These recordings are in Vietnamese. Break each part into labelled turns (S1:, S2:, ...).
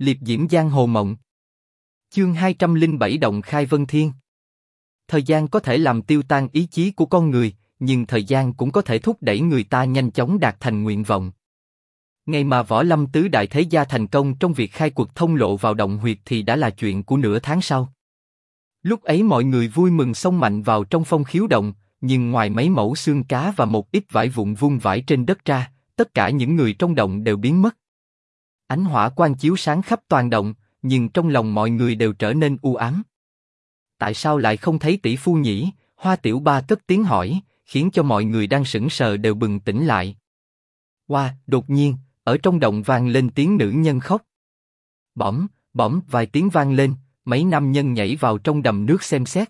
S1: Liệp diễm giang hồ mộng. Chương 207 Động Khai Vân Thiên. Thời gian có thể làm tiêu tan ý chí của con người, nhưng thời gian cũng có thể thúc đẩy người ta nhanh chóng đạt thành nguyện vọng. Ngày mà Võ Lâm tứ đại thế gia thành công trong việc khai cuộc thông lộ vào động huyệt thì đã là chuyện của nửa tháng sau. Lúc ấy mọi người vui mừng xông mạnh vào trong phong khiếu động, nhưng ngoài mấy mẫu xương cá và một ít vải vụn vung vãi trên đất ra, tất cả những người trong động đều biến mất. Ánh hỏa quang chiếu sáng khắp toàn động, nhưng trong lòng mọi người đều trở nên u ám. Tại sao lại không thấy tỷ phu nhỉ? Hoa Tiểu Ba cất tiếng hỏi, khiến cho mọi người đang sững sờ đều bừng tỉnh lại. Hoa, đột nhiên, ở trong động vang lên tiếng nữ nhân khóc. Bỗng, bỗng vài tiếng vang lên, mấy nam nhân nhảy vào trong đầm nước xem xét.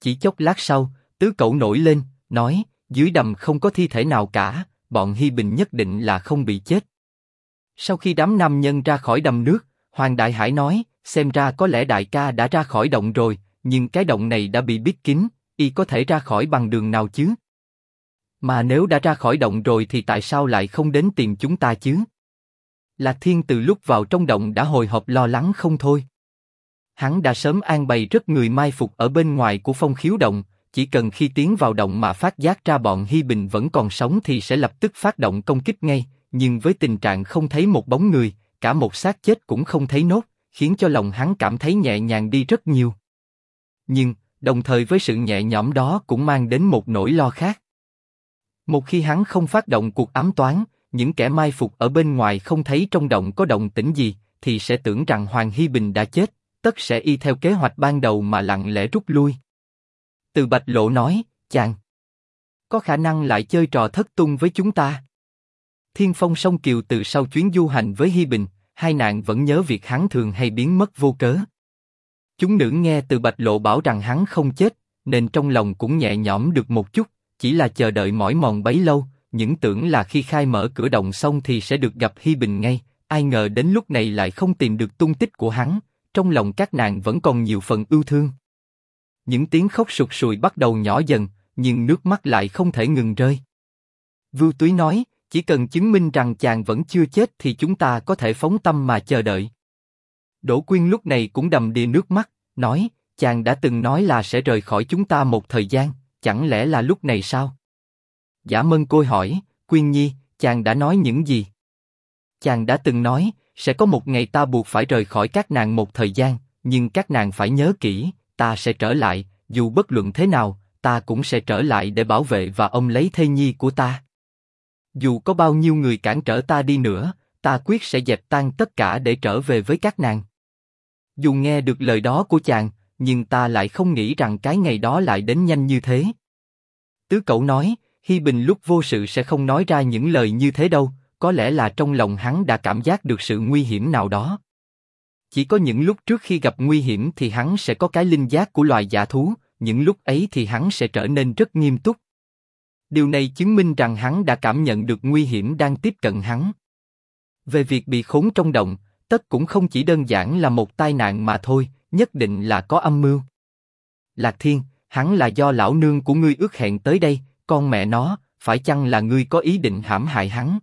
S1: Chỉ chốc lát sau, tứ cậu nổi lên, nói, dưới đầm không có thi thể nào cả, bọn Hi Bình nhất định là không bị chết. Sau khi đám nam nhân ra khỏi đầm nước, Hoàng Đại Hải nói, xem ra có lẽ đại ca đã ra khỏi động rồi, nhưng cái động này đã bị bít kín, y có thể ra khỏi bằng đường nào chứ? Mà nếu đã ra khỏi động rồi thì tại sao lại không đến tìm chúng ta chứ? Lạc Thiên từ lúc vào trong động đã hồi hộp lo lắng không thôi. Hắn đã sớm an bày rất người mai phục ở bên ngoài của phong khiếu động, chỉ cần khi tiến vào động mà phát giác ra bọn Hi Bình vẫn còn sống thì sẽ lập tức phát động công kích ngay. Nhưng với tình trạng không thấy một bóng người, cả một xác chết cũng không thấy nốt, khiến cho lòng hắn cảm thấy nhẹ nhàng đi rất nhiều. Nhưng đồng thời với sự nhẹ nhõm đó cũng mang đến một nỗi lo khác. Một khi hắn không phát động cuộc ám toán, những kẻ mai phục ở bên ngoài không thấy trong động có động tĩnh gì, thì sẽ tưởng rằng Hoàng Hy Bình đã chết, tất sẽ y theo kế hoạch ban đầu mà lặng lẽ rút lui. Từ Bạch Lộ nói, chàng, có khả năng lại chơi trò thất tung với chúng ta. Thiên Phong sông Kiều từ sau chuyến du hành với Hy Bình, hai nạn vẫn nhớ việc hắn thường hay biến mất vô cớ. Chúng nữ nghe từ Bạch Lộ bảo rằng hắn không chết, nên trong lòng cũng nhẹ nhõm được một chút, chỉ là chờ đợi mỏi mòn bấy lâu, những tưởng là khi khai mở cửa động xong thì sẽ được gặp Hi Bình ngay, ai ngờ đến lúc này lại không tìm được tung tích của hắn, trong lòng các nàng vẫn còn nhiều phần ưu thương. Những tiếng khóc sụt sùi bắt đầu nhỏ dần, nhưng nước mắt lại không thể ngừng rơi. Vưu Túy nói, chỉ cần chứng minh rằng chàng vẫn chưa chết thì chúng ta có thể phóng tâm mà chờ đợi. Đỗ Quyên lúc này cũng đầm đìa nước mắt, nói, chàng đã từng nói là sẽ rời khỏi chúng ta một thời gian, chẳng lẽ là lúc này sao? Giả Mân Côi hỏi, Quyên Nhi, chàng đã nói những gì? Chàng đã từng nói, sẽ có một ngày ta buộc phải rời khỏi các nàng một thời gian, nhưng các nàng phải nhớ kỹ, ta sẽ trở lại, dù bất luận thế nào, ta cũng sẽ trở lại để bảo vệ và ông lấy thê nhi của ta. Dù có bao nhiêu người cản trở ta đi nữa, ta quyết sẽ dẹp tan tất cả để trở về với các nàng. Dù nghe được lời đó của chàng, nhưng ta lại không nghĩ rằng cái ngày đó lại đến nhanh như thế. Tứ cậu nói, Hi Bình lúc vô sự sẽ không nói ra những lời như thế đâu, có lẽ là trong lòng hắn đã cảm giác được sự nguy hiểm nào đó. Chỉ có những lúc trước khi gặp nguy hiểm thì hắn sẽ có cái linh giác của loài giả thú, những lúc ấy thì hắn sẽ trở nên rất nghiêm túc. Điều này chứng minh rằng hắn đã cảm nhận được nguy hiểm đang tiếp cận hắn. Về việc bị khốn trong động, tất cũng không chỉ đơn giản là một tai nạn mà thôi, nhất định là có âm mưu. Lạc Thiên, hắn là do lão nương của ngươi ước hẹn tới đây, con mẹ nó, phải chăng là ngươi có ý định hãm hại hắn?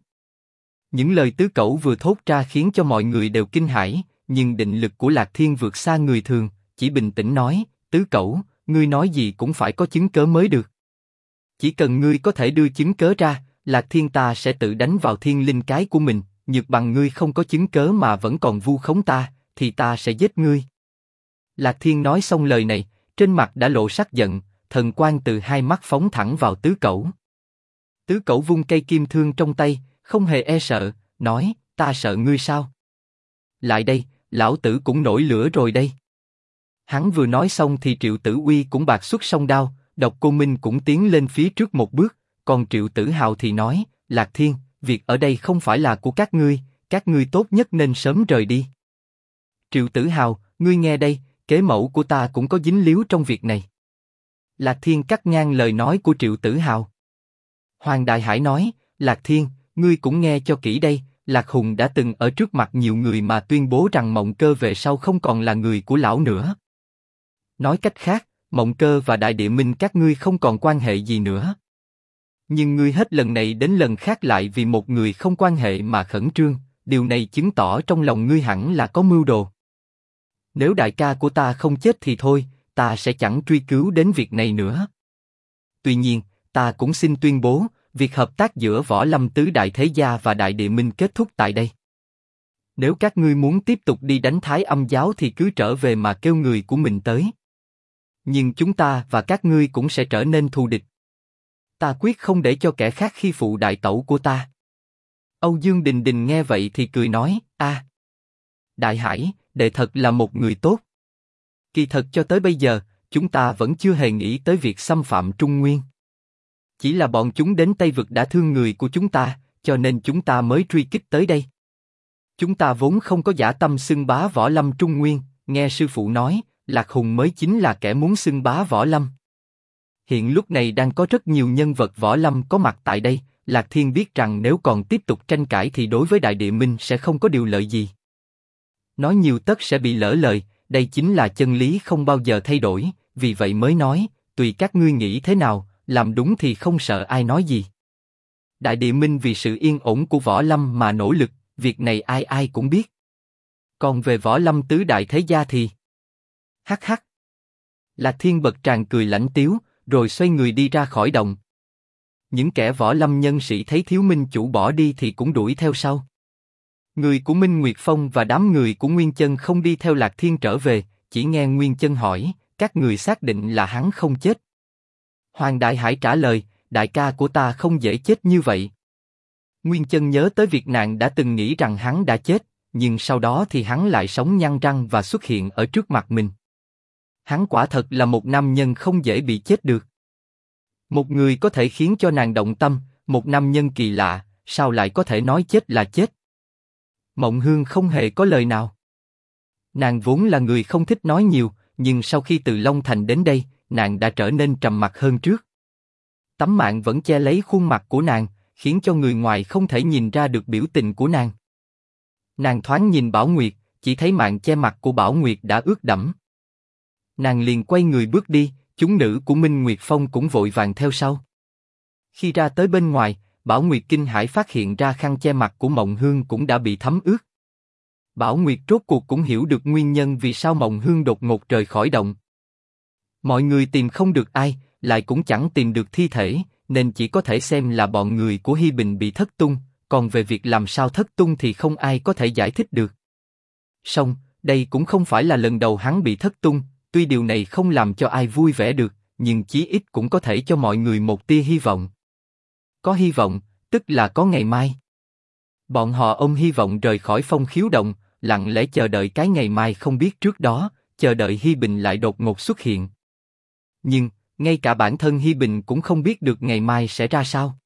S1: Những lời tứ cẩu vừa thốt ra khiến cho mọi người đều kinh hãi, nhưng định lực của Lạc Thiên vượt xa người thường, chỉ bình tĩnh nói, tứ cẩu, ngươi nói gì cũng phải có chứng cớ mới được. Chỉ cần ngươi có thể đưa chứng cớ ra, Lạc Thiên ta sẽ tự đánh vào thiên linh cái của mình, nhược bằng ngươi không có chứng cớ mà vẫn còn vu khống ta, thì ta sẽ giết ngươi. Lạc Thiên nói xong lời này, trên mặt đã lộ sắc giận, thần quan từ hai mắt phóng thẳng vào tứ cẩu. Tứ cẩu vung cây kim thương trong tay, không hề e sợ, nói, ta sợ ngươi sao? Lại đây, lão tử cũng nổi lửa rồi đây. Hắn vừa nói xong thì Triệu Tử Uy cũng bạc xuất song đao, Độc Cô Minh cũng tiến lên phía trước một bước, còn Triệu Tử Hào thì nói, Lạc Thiên, việc ở đây không phải là của các ngươi, các ngươi tốt nhất nên sớm rời đi. Triệu Tử Hào, ngươi nghe đây, kế mẫu của ta cũng có dính líu trong việc này. Lạc Thiên cắt ngang lời nói của Triệu Tử Hào. Hoàng Đại Hải nói, Lạc Thiên, ngươi cũng nghe cho kỹ đây, Lạc Hùng đã từng ở trước mặt nhiều người mà tuyên bố rằng Mộng Cơ về sau không còn là người của lão nữa. Nói cách khác, Mộng Cơ và Đại Địa Minh các ngươi không còn quan hệ gì nữa. Nhưng ngươi hết lần này đến lần khác lại vì một người không quan hệ mà khẩn trương, điều này chứng tỏ trong lòng ngươi hẳn là có mưu đồ. Nếu đại ca của ta không chết thì thôi, ta sẽ chẳng truy cứu đến việc này nữa. Tuy nhiên, ta cũng xin tuyên bố, việc hợp tác giữa Võ Lâm Tứ Đại Thế Gia và Đại Địa Minh kết thúc tại đây. Nếu các ngươi muốn tiếp tục đi đánh Thái Âm Giáo thì cứ trở về mà kêu người của mình tới. Nhưng chúng ta và các ngươi cũng sẽ trở nên thù địch. Ta quyết không để cho kẻ khác khi phụ đại tẩu của ta. Âu Dương Đình Đình nghe vậy thì cười nói, a, Đại Hải, đệ thật là một người tốt. Kỳ thật cho tới bây giờ, chúng ta vẫn chưa hề nghĩ tới việc xâm phạm Trung Nguyên. Chỉ là bọn chúng đến Tây Vực đã thương người của chúng ta, cho nên chúng ta mới truy kích tới đây. Chúng ta vốn không có giả tâm xưng bá võ lâm Trung Nguyên, nghe sư phụ nói, Lạc Hùng mới chính là kẻ muốn xưng bá võ lâm. Hiện lúc này đang có rất nhiều nhân vật võ lâm có mặt tại đây, Lạc Thiên biết rằng nếu còn tiếp tục tranh cãi thì đối với Đại Địa Minh sẽ không có điều lợi gì. Nói nhiều tất sẽ bị lỡ lời, đây chính là chân lý không bao giờ thay đổi, vì vậy mới nói, tùy các ngươi nghĩ thế nào, làm đúng thì không sợ ai nói gì. Đại Địa Minh vì sự yên ổn của võ lâm mà nỗ lực, việc này ai ai cũng biết. Còn về võ lâm tứ đại thế gia thì... Hắc hắc. là Thiên bật tràn cười lãnh tiếu, rồi xoay người đi ra khỏi đồng Những kẻ võ lâm nhân sĩ thấy thiếu minh chủ bỏ đi thì cũng đuổi theo sau. Người của Minh Nguyệt Phong và đám người của Nguyên Chân không đi theo Lạc Thiên trở về, chỉ nghe Nguyên Chân hỏi, các người xác định là hắn không chết. Hoàng Đại Hải trả lời, đại ca của ta không dễ chết như vậy. Nguyên Chân nhớ tới việc nàng đã từng nghĩ rằng hắn đã chết, nhưng sau đó thì hắn lại sống nhăn răng và xuất hiện ở trước mặt mình. Hắn quả thật là một nam nhân không dễ bị chết được. Một người có thể khiến cho nàng động tâm, một nam nhân kỳ lạ, sao lại có thể nói chết là chết? Mộng Hương không hề có lời nào. Nàng vốn là người không thích nói nhiều, nhưng sau khi từ Long Thành đến đây, nàng đã trở nên trầm mặc hơn trước. Tấm mạng vẫn che lấy khuôn mặt của nàng, khiến cho người ngoài không thể nhìn ra được biểu tình của nàng. Nàng thoáng nhìn Bảo Nguyệt, chỉ thấy mạng che mặt của Bảo Nguyệt đã ướt đẫm. Nàng liền quay người bước đi, chúng nữ của Minh Nguyệt Phong cũng vội vàng theo sau. Khi ra tới bên ngoài, Bảo Nguyệt kinh hãi phát hiện ra khăn che mặt của Mộng Hương cũng đã bị thấm ướt. Bảo Nguyệt rốt cuộc cũng hiểu được nguyên nhân vì sao Mộng Hương đột ngột rời khỏi động. Mọi người tìm không được ai, lại cũng chẳng tìm được thi thể, nên chỉ có thể xem là bọn người của Hi Bình bị thất tung, còn về việc làm sao thất tung thì không ai có thể giải thích được. Song, đây cũng không phải là lần đầu hắn bị thất tung, tuy điều này không làm cho ai vui vẻ được, nhưng chí ít cũng có thể cho mọi người một tia hy vọng. Có hy vọng, tức là có ngày mai. Bọn họ ôm hy vọng rời khỏi phong khiếu động, lặng lẽ chờ đợi cái ngày mai không biết trước đó, chờ đợi Hi Bình lại đột ngột xuất hiện. Nhưng, ngay cả bản thân Hi Bình cũng không biết được ngày mai sẽ ra sao.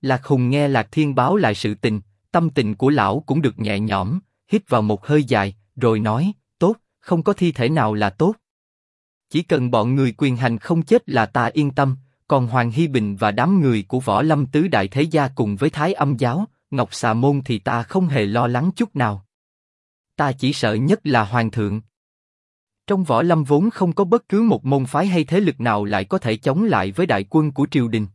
S1: Lạc Hùng nghe Lạc Thiên báo lại sự tình, tâm tình của lão cũng được nhẹ nhõm, hít vào một hơi dài, rồi nói, tốt, không có thi thể nào là tốt. Chỉ cần bọn người quyền hành không chết là ta yên tâm, còn Hoàng Hy Bình và đám người của Võ Lâm Tứ Đại Thế Gia cùng với Thái Âm Giáo, Ngọc Xà Môn thì ta không hề lo lắng chút nào. Ta chỉ sợ nhất là Hoàng Thượng. Trong Võ Lâm vốn không có bất cứ một môn phái hay thế lực nào lại có thể chống lại với đại quân của triều đình.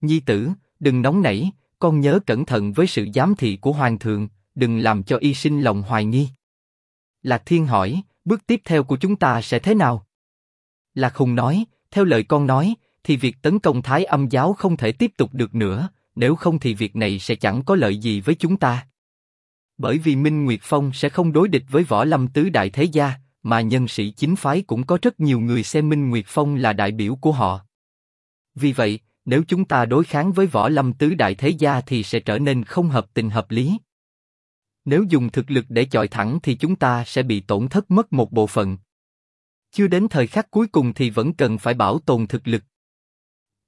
S1: Nhi tử, đừng nóng nảy, con nhớ cẩn thận với sự giám thị của Hoàng Thượng, đừng làm cho y sinh lòng hoài nghi. Lạc Thiên hỏi, bước tiếp theo của chúng ta sẽ thế nào? Là khùng nói, theo lời con nói, thì việc tấn công Thái Âm giáo không thể tiếp tục được nữa, nếu không thì việc này sẽ chẳng có lợi gì với chúng ta. Bởi vì Minh Nguyệt Phong sẽ không đối địch với Võ Lâm tứ đại thế gia, mà nhân sĩ chính phái cũng có rất nhiều người xem Minh Nguyệt Phong là đại biểu của họ. Vì vậy, nếu chúng ta đối kháng với Võ Lâm tứ đại thế gia thì sẽ trở nên không hợp tình hợp lý. Nếu dùng thực lực để chọi thẳng thì chúng ta sẽ bị tổn thất mất một bộ phận. Chưa đến thời khắc cuối cùng thì vẫn cần phải bảo tồn thực lực.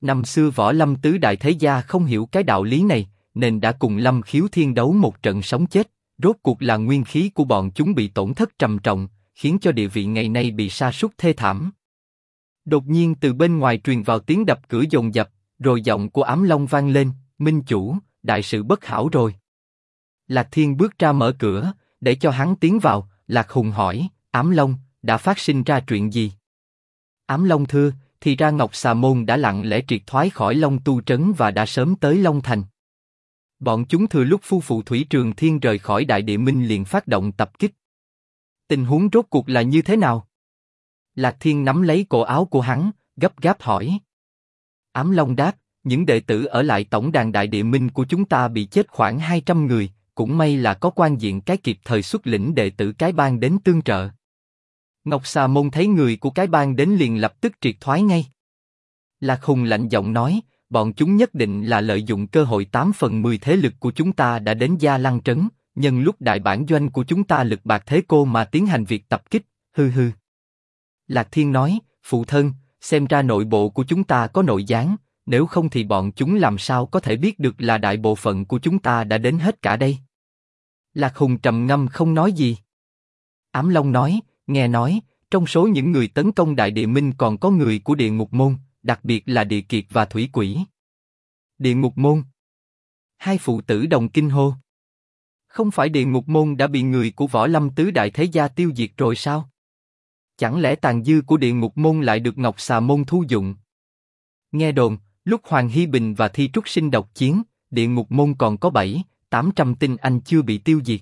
S1: Năm xưa võ lâm tứ đại thế gia không hiểu cái đạo lý này, nên đã cùng lâm khiếu thiên đấu một trận sống chết. Rốt cuộc là nguyên khí của bọn chúng bị tổn thất trầm trọng, khiến cho địa vị ngày nay bị sa sút thê thảm. Đột nhiên từ bên ngoài truyền vào tiếng đập cửa dồn dập, rồi giọng của ám long vang lên, minh chủ, đại sự bất hảo rồi. Lạc Thiên bước ra mở cửa, để cho hắn tiến vào. Lạc Hùng hỏi, ám long, đã phát sinh ra chuyện gì? Ám long thưa, thì ra Ngọc Xà Môn đã lặng lẽ triệt thoái khỏi Long Tu Trấn và đã sớm tới Long Thành. Bọn chúng thừa lúc phu phụ Thủy Trường Thiên rời khỏi Đại Địa Minh liền phát động tập kích. Tình huống rốt cuộc là như thế nào? Lạc Thiên nắm lấy cổ áo của hắn, gấp gáp hỏi. Ám Long đáp, những đệ tử ở lại tổng đàn Đại Địa Minh của chúng ta bị chết khoảng 200 người, cũng may là có quan diện cái kịp thời xuất lĩnh đệ tử cái bang đến tương trợ. Ngọc Xà Môn thấy người của cái bang đến liền lập tức triệt thoái ngay. Lạc Hùng lạnh giọng nói, bọn chúng nhất định là lợi dụng cơ hội 8 phần 10 thế lực của chúng ta đã đến Gia Lăng Trấn, nhân lúc đại bản doanh của chúng ta lực bạc thế cô mà tiến hành việc tập kích, hư hư. Lạc Thiên nói, phụ thân, xem ra nội bộ của chúng ta có nội gián, nếu không thì bọn chúng làm sao có thể biết được là đại bộ phận của chúng ta đã đến hết cả đây. Lạc Hùng trầm ngâm không nói gì. Ám Long nói, nghe nói, trong số những người tấn công Đại Địa Minh còn có người của Địa Ngục Môn, đặc biệt là Địa Kiệt và Thủy Quỷ. Địa Ngục Môn. Hai phụ tử đồng kinh hô. Không phải Địa Ngục Môn đã bị người của Võ Lâm Tứ Đại Thế Gia tiêu diệt rồi sao? Chẳng lẽ tàn dư của Địa Ngục Môn lại được Ngọc Xà Môn thu dụng? Nghe đồn, lúc Hoàng Hy Bình và Thi Trúc Sinh độc chiến, Địa Ngục Môn còn có bảy, tám trăm tinh anh chưa bị tiêu diệt.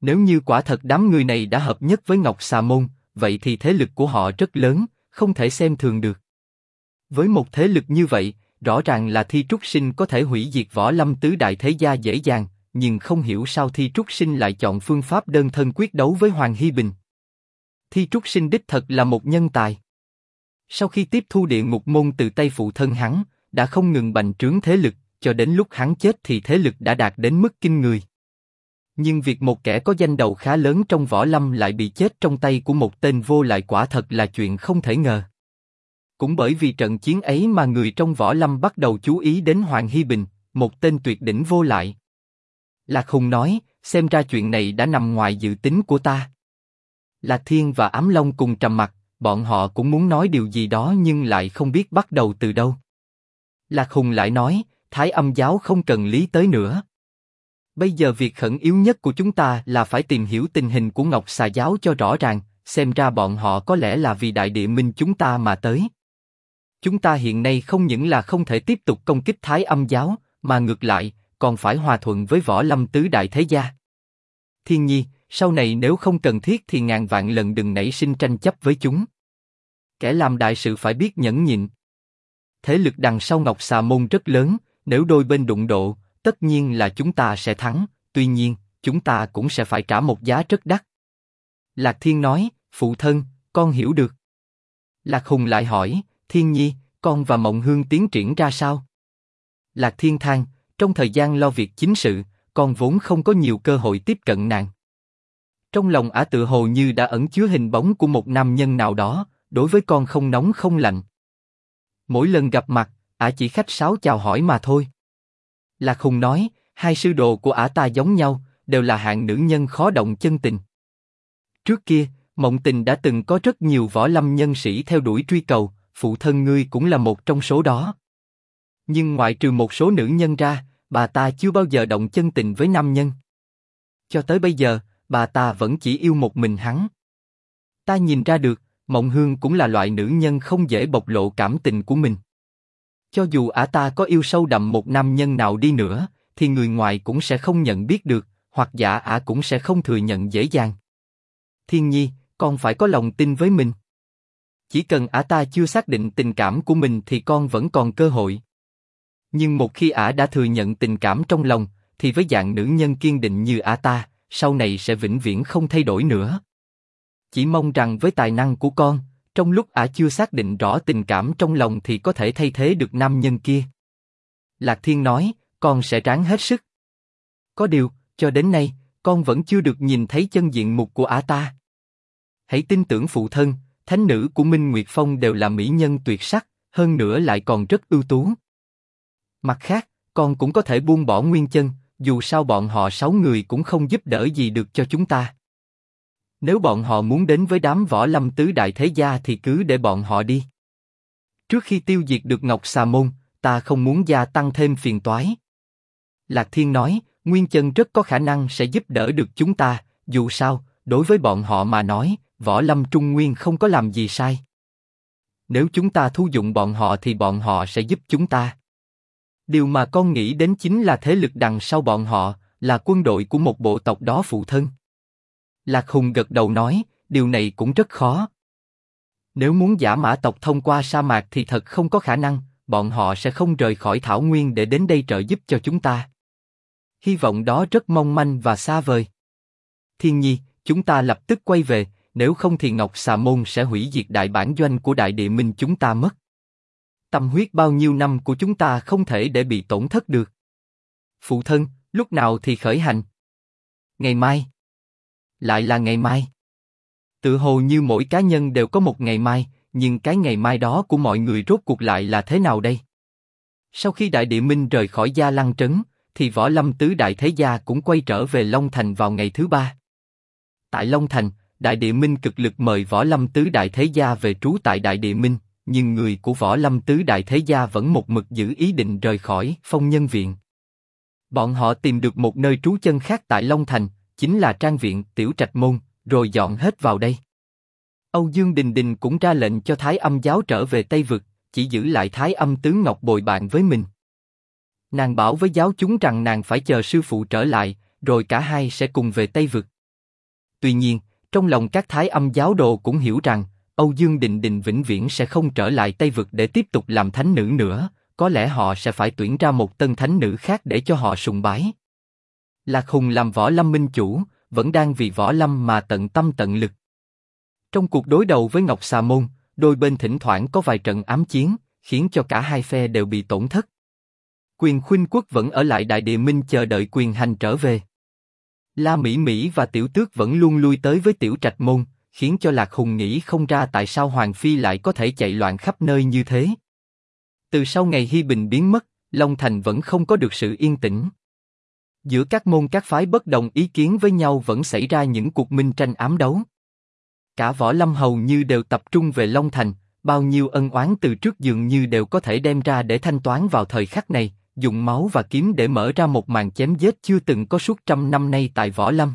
S1: Nếu như quả thật đám người này đã hợp nhất với Ngọc Xà Môn, vậy thì thế lực của họ rất lớn, không thể xem thường được. Với một thế lực như vậy, rõ ràng là Thi Trúc Sinh có thể hủy diệt võ lâm tứ đại thế gia dễ dàng, nhưng không hiểu sao Thi Trúc Sinh lại chọn phương pháp đơn thân quyết đấu với Hoàng Hy Bình. Thi Trúc Sinh đích thật là một nhân tài. Sau khi tiếp thu địa ngục môn từ tay phụ thân hắn, đã không ngừng bành trướng thế lực, cho đến lúc hắn chết thì thế lực đã đạt đến mức kinh người. Nhưng việc một kẻ có danh đầu khá lớn trong võ lâm lại bị chết trong tay của một tên vô lại quả thật là chuyện không thể ngờ. Cũng bởi vì trận chiến ấy mà người trong võ lâm bắt đầu chú ý đến Hoàng Hy Bình, một tên tuyệt đỉnh vô lại. Lạc Hùng nói, xem ra chuyện này đã nằm ngoài dự tính của ta. Lạc Thiên và Ám Long cùng trầm mặt, bọn họ cũng muốn nói điều gì đó nhưng lại không biết bắt đầu từ đâu. Lạc Hùng lại nói, Thái âm giáo không cần lý tới nữa. Bây giờ việc khẩn yếu nhất của chúng ta là phải tìm hiểu tình hình của Ngọc Xà giáo cho rõ ràng, xem ra bọn họ có lẽ là vì đại địa minh chúng ta mà tới. Chúng ta hiện nay không những là không thể tiếp tục công kích Thái âm giáo, mà ngược lại, còn phải hòa thuận với võ lâm tứ đại thế gia. Thiên nhi, sau này nếu không cần thiết thì ngàn vạn lần đừng nảy sinh tranh chấp với chúng. Kẻ làm đại sự phải biết nhẫn nhịn. Thế lực đằng sau Ngọc Xà Môn rất lớn, nếu đôi bên đụng độ, tất nhiên là chúng ta sẽ thắng, tuy nhiên, chúng ta cũng sẽ phải trả một giá rất đắt. Lạc Thiên nói, phụ thân, con hiểu được. Lạc Hùng lại hỏi, Thiên Nhi, con và Mộng Hương tiến triển ra sao? Lạc Thiên than, trong thời gian lo việc chính sự, con vốn không có nhiều cơ hội tiếp cận nàng. Trong lòng ả tự hồ như đã ẩn chứa hình bóng của một nam nhân nào đó, đối với con không nóng không lạnh. Mỗi lần gặp mặt, ả chỉ khách sáo chào hỏi mà thôi là khùng nói, hai sư đồ của ả ta giống nhau, đều là hạng nữ nhân khó động chân tình. Trước kia, Mộng Tình đã từng có rất nhiều võ lâm nhân sĩ theo đuổi truy cầu, phụ thân ngươi cũng là một trong số đó. Nhưng ngoại trừ một số nữ nhân ra, bà ta chưa bao giờ động chân tình với nam nhân. Cho tới bây giờ, bà ta vẫn chỉ yêu một mình hắn. Ta nhìn ra được, Mộng Hương cũng là loại nữ nhân không dễ bộc lộ cảm tình của mình. Cho dù ả ta có yêu sâu đậm một nam nhân nào đi nữa, thì người ngoài cũng sẽ không nhận biết được, hoặc giả ả cũng sẽ không thừa nhận dễ dàng. Thiên Nhi, con phải có lòng tin với mình. Chỉ cần ả ta chưa xác định tình cảm của mình thì con vẫn còn cơ hội. Nhưng một khi ả đã thừa nhận tình cảm trong lòng, thì với dạng nữ nhân kiên định như ả ta, sau này sẽ vĩnh viễn không thay đổi nữa. Chỉ mong rằng với tài năng của con, trong lúc ả chưa xác định rõ tình cảm trong lòng thì có thể thay thế được nam nhân kia. Lạc Thiên nói, con sẽ ráng hết sức. Có điều, cho đến nay, con vẫn chưa được nhìn thấy chân diện mục của ả ta. Hãy tin tưởng phụ thân, thánh nữ của Minh Nguyệt Phong đều là mỹ nhân tuyệt sắc, hơn nữa lại còn rất ưu tú. Mặt khác, con cũng có thể buông bỏ nguyên chân, dù sao bọn họ sáu người cũng không giúp đỡ gì được cho chúng ta. Nếu bọn họ muốn đến với đám võ lâm tứ đại thế gia thì cứ để bọn họ đi. Trước khi tiêu diệt được Ngọc Xà Môn, ta không muốn gia tăng thêm phiền toái. Lạc Thiên nói, Nguyên Chân rất có khả năng sẽ giúp đỡ được chúng ta, dù sao, đối với bọn họ mà nói, võ lâm trung nguyên không có làm gì sai. Nếu chúng ta thu dụng bọn họ thì bọn họ sẽ giúp chúng ta. Điều mà con nghĩ đến chính là thế lực đằng sau bọn họ, là quân đội của một bộ tộc đó phụ thân. Lạc Hùng gật đầu nói, điều này cũng rất khó. Nếu muốn giả mã tộc thông qua sa mạc thì thật không có khả năng, bọn họ sẽ không rời khỏi thảo nguyên để đến đây trợ giúp cho chúng ta. Hy vọng đó rất mong manh và xa vời. Thiên nhi, chúng ta lập tức quay về, nếu không thì Ngọc Xà Môn sẽ hủy diệt đại bản doanh của đại địa minh chúng ta mất. Tâm huyết bao nhiêu năm của chúng ta không thể để bị tổn thất được. Phụ thân, lúc nào thì khởi hành? Ngày mai. Lại là ngày mai. Tự hồ như mỗi cá nhân đều có một ngày mai, nhưng cái ngày mai đó của mọi người rốt cuộc lại là thế nào đây? Sau khi Đại Địa Minh rời khỏi Gia Lăng Trấn, thì Võ Lâm Tứ Đại Thế Gia cũng quay trở về Long Thành vào ngày thứ ba. Tại Long Thành, Đại Địa Minh cực lực mời Võ Lâm Tứ Đại Thế Gia về trú tại Đại Địa Minh, nhưng người của Võ Lâm Tứ Đại Thế Gia vẫn một mực giữ ý định rời khỏi Phong Nhân Viện. Bọn họ tìm được một nơi trú chân khác tại Long Thành, chính là trang viện Tiểu Trạch Môn, rồi dọn hết vào đây. Âu Dương Đình Đình cũng ra lệnh cho Thái Âm giáo trở về Tây Vực, chỉ giữ lại Thái Âm tướng Ngọc bồi bạn với mình. Nàng bảo với giáo chúng rằng nàng phải chờ sư phụ trở lại, rồi cả hai sẽ cùng về Tây Vực. Tuy nhiên, trong lòng các Thái Âm giáo đồ cũng hiểu rằng, Âu Dương Đình Đình vĩnh viễn sẽ không trở lại Tây Vực để tiếp tục làm thánh nữ nữa, có lẽ họ sẽ phải tuyển ra một tân thánh nữ khác để cho họ sùng bái. Lạc Hùng làm võ lâm minh chủ, vẫn đang vì võ lâm mà tận tâm tận lực. Trong cuộc đối đầu với Ngọc Xà Môn, đôi bên thỉnh thoảng có vài trận ám chiến, khiến cho cả hai phe đều bị tổn thất. Quyền khuynh quốc vẫn ở lại Đại Địa Minh chờ đợi quyền hành trở về. La Mỹ Mỹ và Tiểu Tước vẫn luôn lui tới với Tiểu Trạch Môn, khiến cho Lạc Hùng nghĩ không ra tại sao Hoàng Phi lại có thể chạy loạn khắp nơi như thế. Từ sau ngày Hi Bình biến mất, Long Thành vẫn không có được sự yên tĩnh. Giữa các môn các phái bất đồng ý kiến với nhau vẫn xảy ra những cuộc minh tranh ám đấu. Cả võ lâm hầu như đều tập trung về Long Thành, bao nhiêu ân oán từ trước dường như đều có thể đem ra để thanh toán vào thời khắc này, dùng máu và kiếm để mở ra một màn chém giết chưa từng có suốt trăm năm nay tại võ lâm.